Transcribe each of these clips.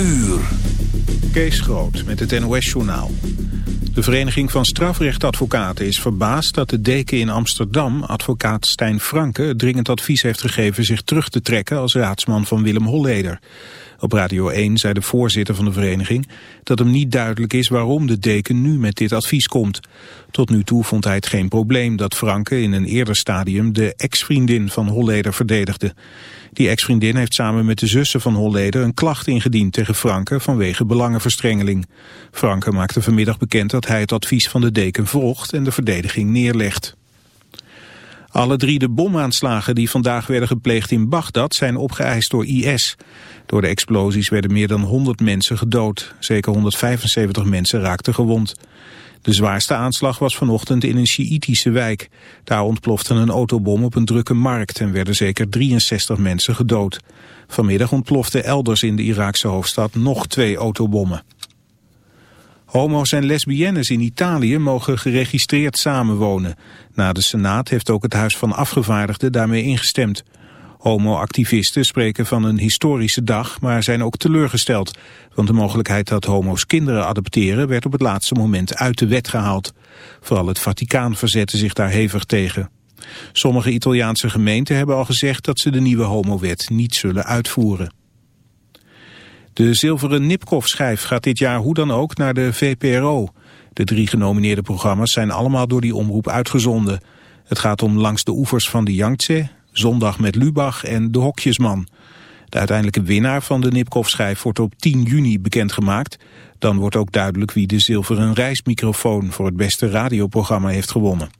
uur. Kees Groot met het NOS-journaal. De Vereniging van Strafrechtadvocaten is verbaasd dat de deken in Amsterdam, advocaat Stijn Franke, dringend advies heeft gegeven zich terug te trekken als raadsman van Willem Holleder. Op Radio 1 zei de voorzitter van de vereniging dat hem niet duidelijk is waarom de deken nu met dit advies komt. Tot nu toe vond hij het geen probleem dat Franke in een eerder stadium de ex-vriendin van Holleder verdedigde. Die ex-vriendin heeft samen met de zussen van Holleder een klacht ingediend tegen Franke vanwege belangenverstrengeling. Franke maakte vanmiddag bekend dat hij het advies van de deken volgt en de verdediging neerlegt. Alle drie de bomaanslagen die vandaag werden gepleegd in Bagdad zijn opgeëist door IS. Door de explosies werden meer dan 100 mensen gedood. Zeker 175 mensen raakten gewond. De zwaarste aanslag was vanochtend in een Sjiïtische wijk. Daar ontplofte een autobom op een drukke markt en werden zeker 63 mensen gedood. Vanmiddag ontplofte elders in de Iraakse hoofdstad nog twee autobommen. Homo's en lesbiennes in Italië mogen geregistreerd samenwonen. Na de Senaat heeft ook het Huis van Afgevaardigden daarmee ingestemd. Homo-activisten spreken van een historische dag, maar zijn ook teleurgesteld. Want de mogelijkheid dat homo's kinderen adopteren werd op het laatste moment uit de wet gehaald. Vooral het Vaticaan verzette zich daar hevig tegen. Sommige Italiaanse gemeenten hebben al gezegd dat ze de nieuwe homowet niet zullen uitvoeren. De zilveren Nipkoff-schijf gaat dit jaar hoe dan ook naar de VPRO. De drie genomineerde programma's zijn allemaal door die omroep uitgezonden. Het gaat om Langs de oevers van de Yangtze, Zondag met Lubach en De Hokjesman. De uiteindelijke winnaar van de Nipkoff-schijf wordt op 10 juni bekendgemaakt. Dan wordt ook duidelijk wie de zilveren reismicrofoon voor het beste radioprogramma heeft gewonnen.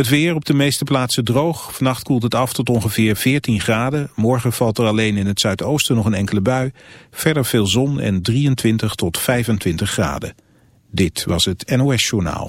Het weer op de meeste plaatsen droog. Vannacht koelt het af tot ongeveer 14 graden. Morgen valt er alleen in het zuidoosten nog een enkele bui. Verder veel zon en 23 tot 25 graden. Dit was het NOS Journaal.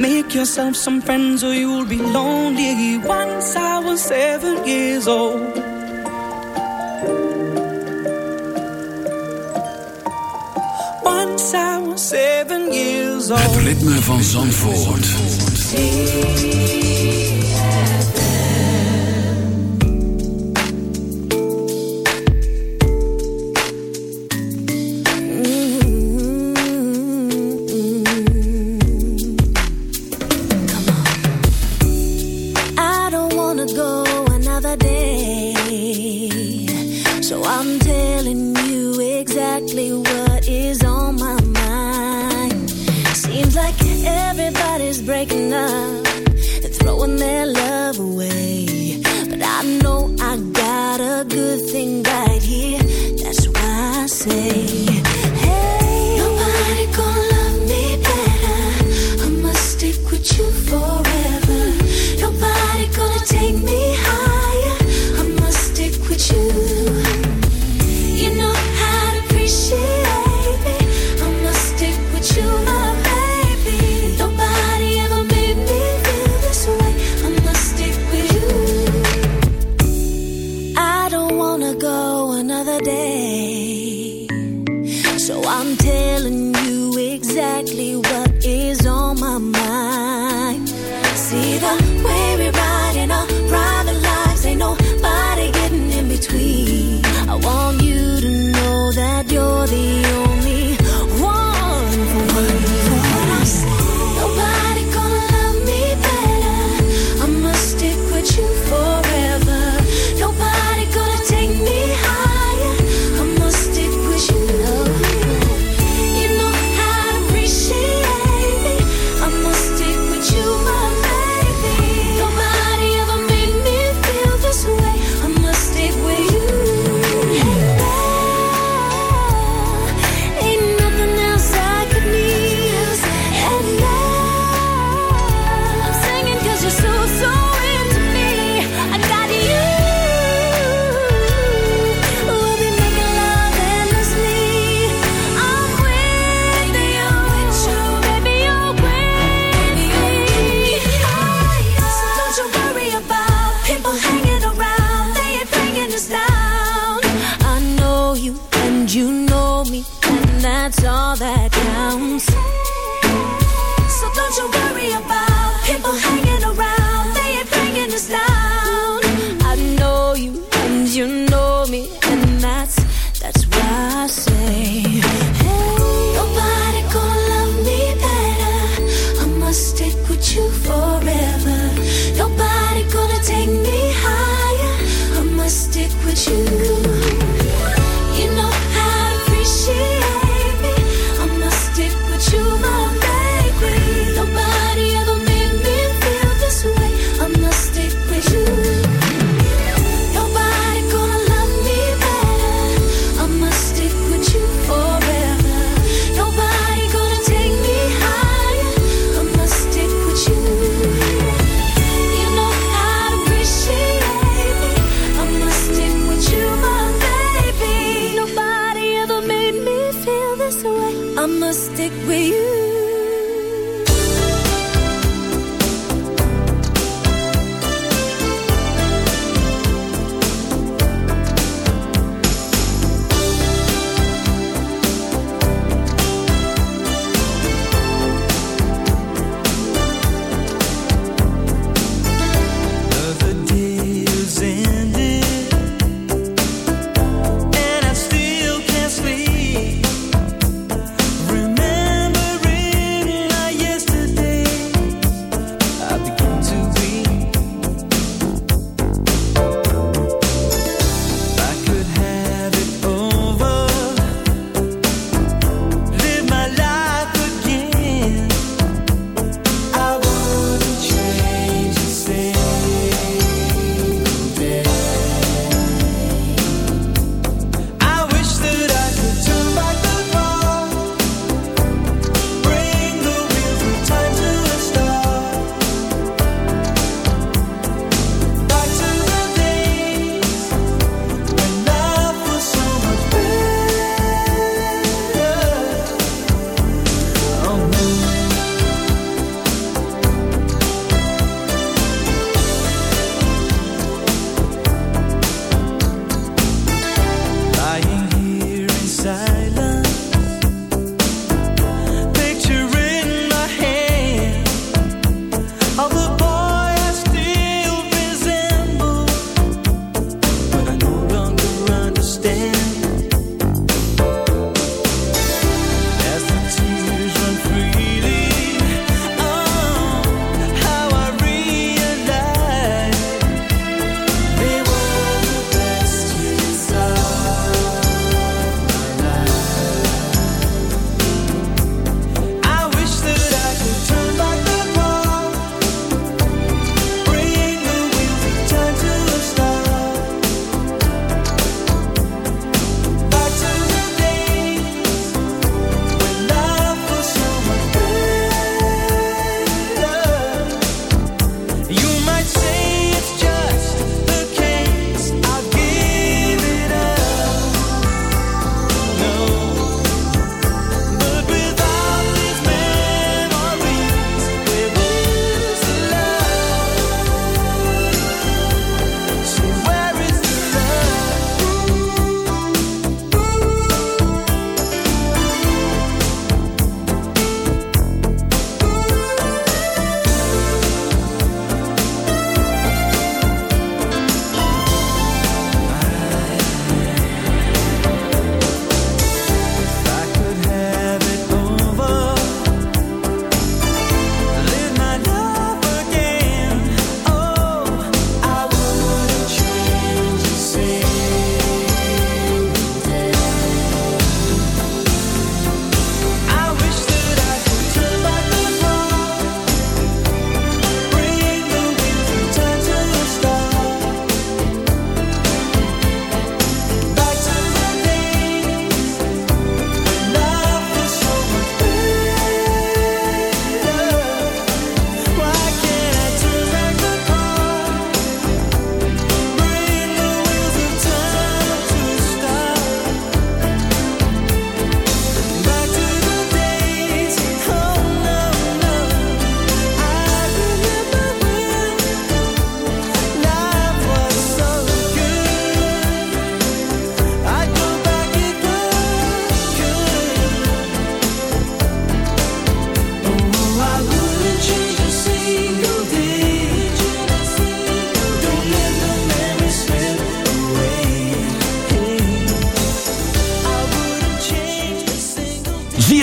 make yourself some friends or you'll be lonely. Once I was seven years old. Once I was seven years old. Het ritme van Zandvoort. I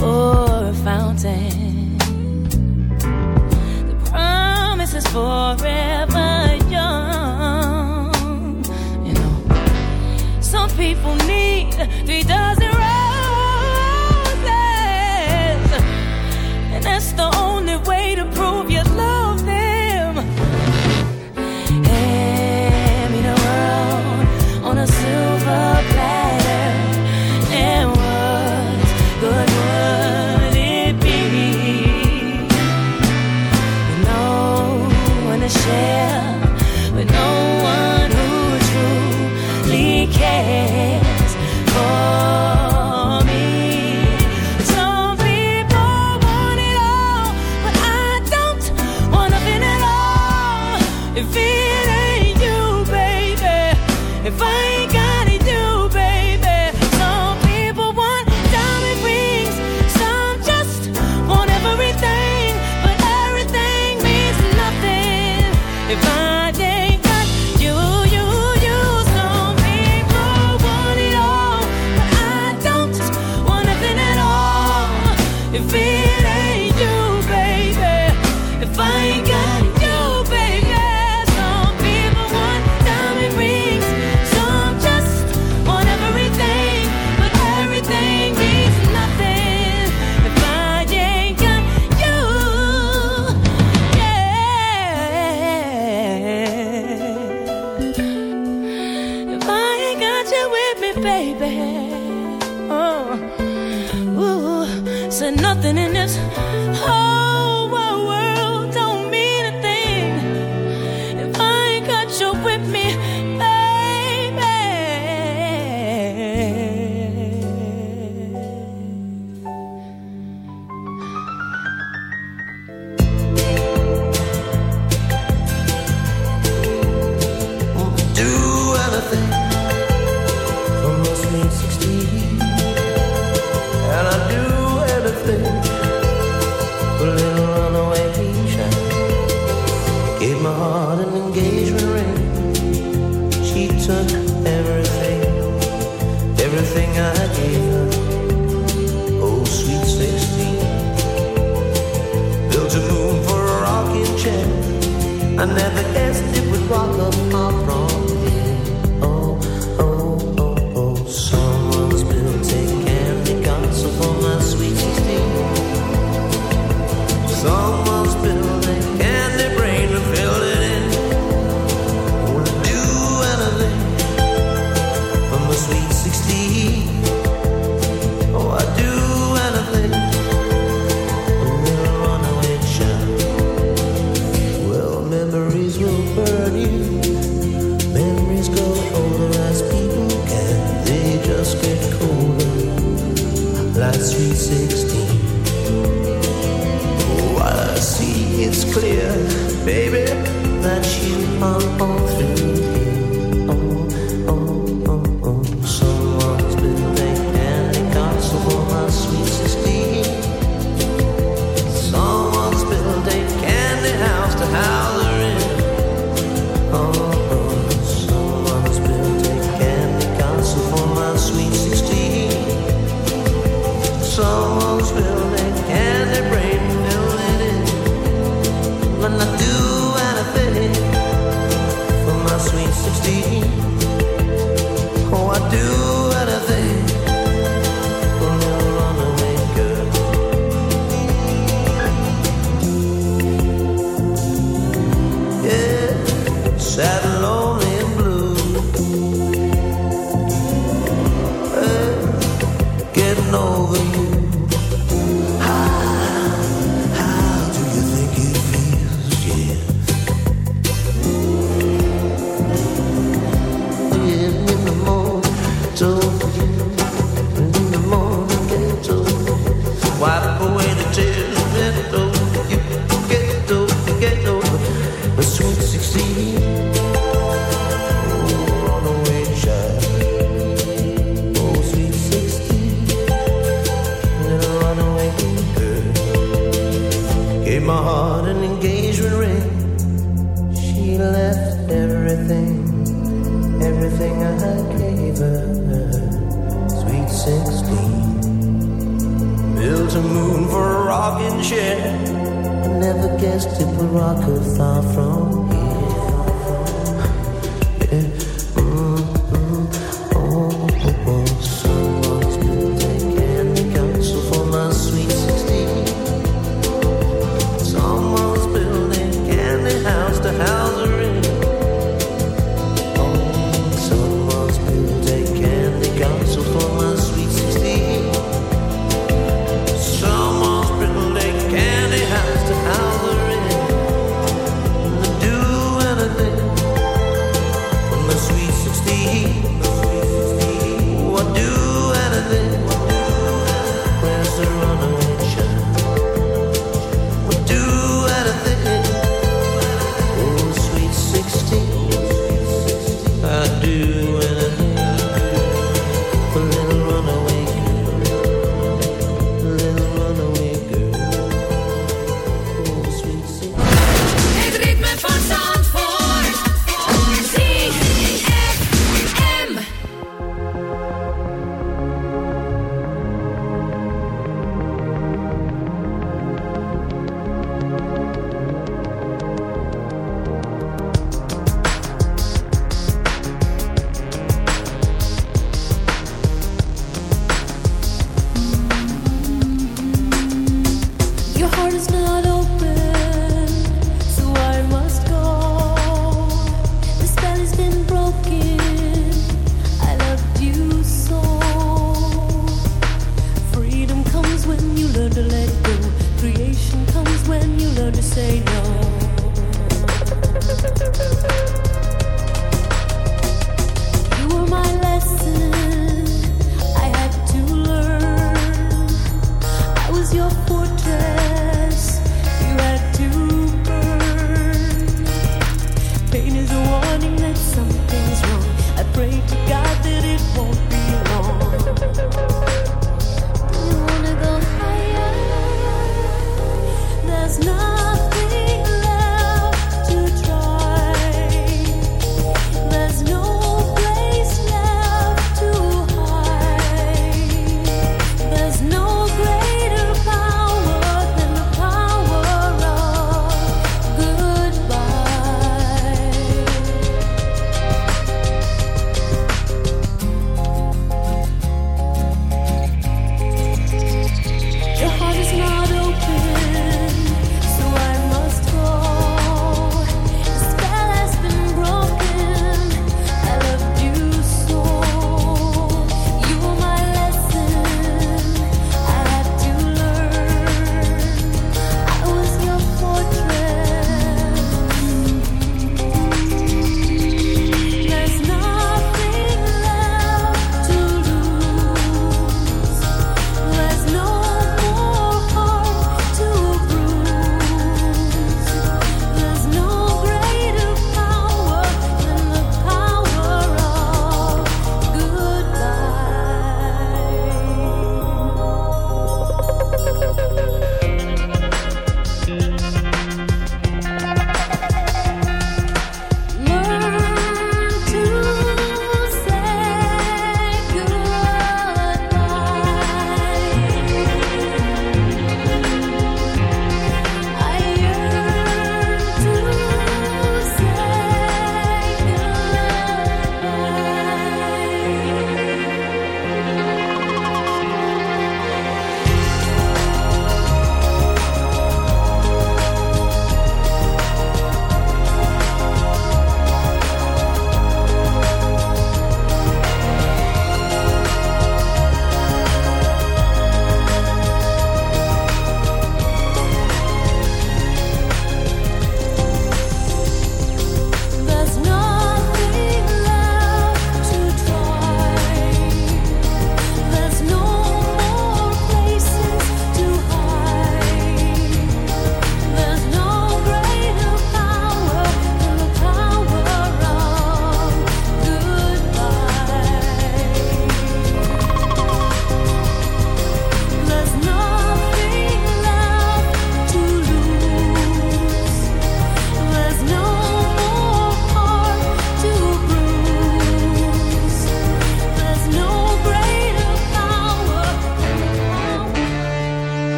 oh. I never